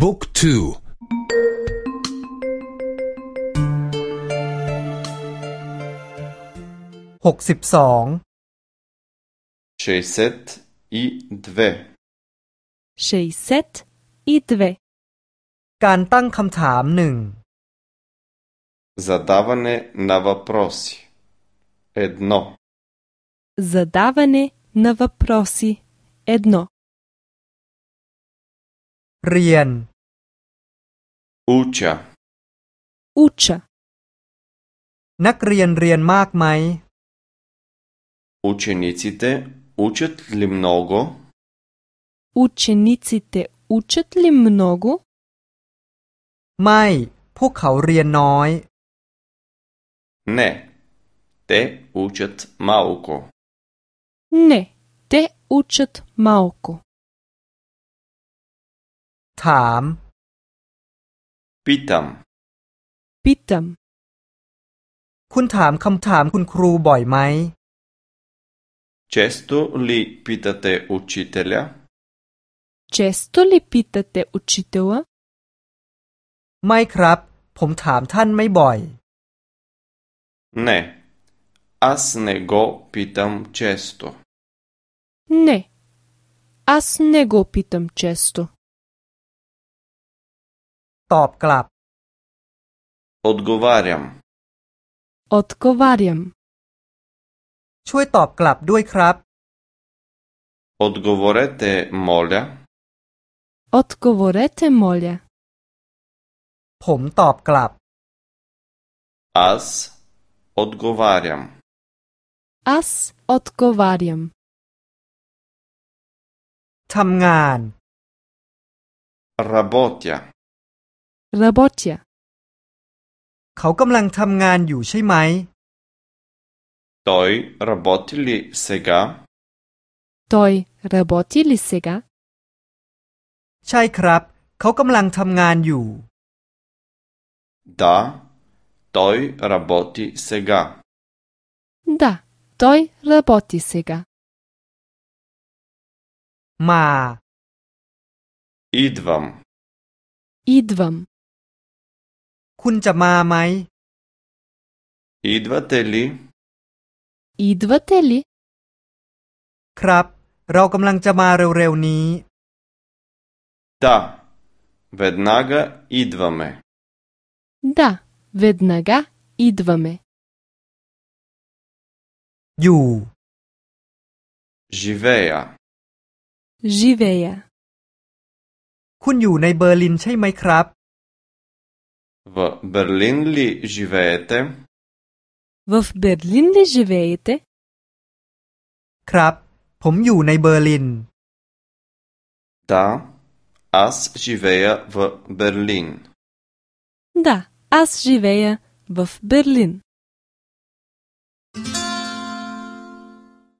บุ๊กทูหกสิบสองชีเซตอีดเวชีเซตอีดเวการตั้งคำถามหนึ่งจะดาวเนนาวาปรอสิเอ็ดโนจะดาวเนนาวาปรอสิเอ็ดโนเรียน Ucha Ucha นักเรียนเรียนมากไหม Учениците учат ли много? Учениците учат ли много? ไม่ พวกเขาเรียนน้อย Не, те учат малко. Не, те учат малко. ถามปิตัมปิตัมคุณถามคำถามคุณครูบ่อยไหมเชสโตลิปิตาเตอุชิเตเลเชสโตลิปิตาเตอุชิเตวะไม่ครับ ผมถามท่านไม่บ่อยเนอัสเนโกปิตัมเชสโตเนอัสเนโกปิตัมเชสโตตอบกลับ Odgovarjam. Odgovarjam. ช่วยตอบกลับด้วยครับ Odgovorete, molja. Odgovorete, molja. ผมตอบกลับ Аз odgovarjam. Аз odgovarjam. ทำงาน Работя. Работе. เขากำลังทำงานอยู่ใช่ไหม Той работи ли сега? Той работи ли сега? ใช่ครับ เขากำลังทำงานอยู่ Да, той работи сега. Да, той работи сега. มา Идвам. Идвам. คุณจะมาไหมอีดวัตเตลีอีดวัตเตลีครับเรากำลังจะมาเร็วๆนี้ดาเวดนากะอีดวัเมดาเวดนากะอีดวัเมอยู่จิเวียจิเวียคุณอยู่ในเบอร์ลินใช่ไหมครับ V Berlinli živete? V Berlinli živete? ครับผมอยู่ในเบอร์ลิน Da, as živeja v Berlin. Da, as živeja v Berlin.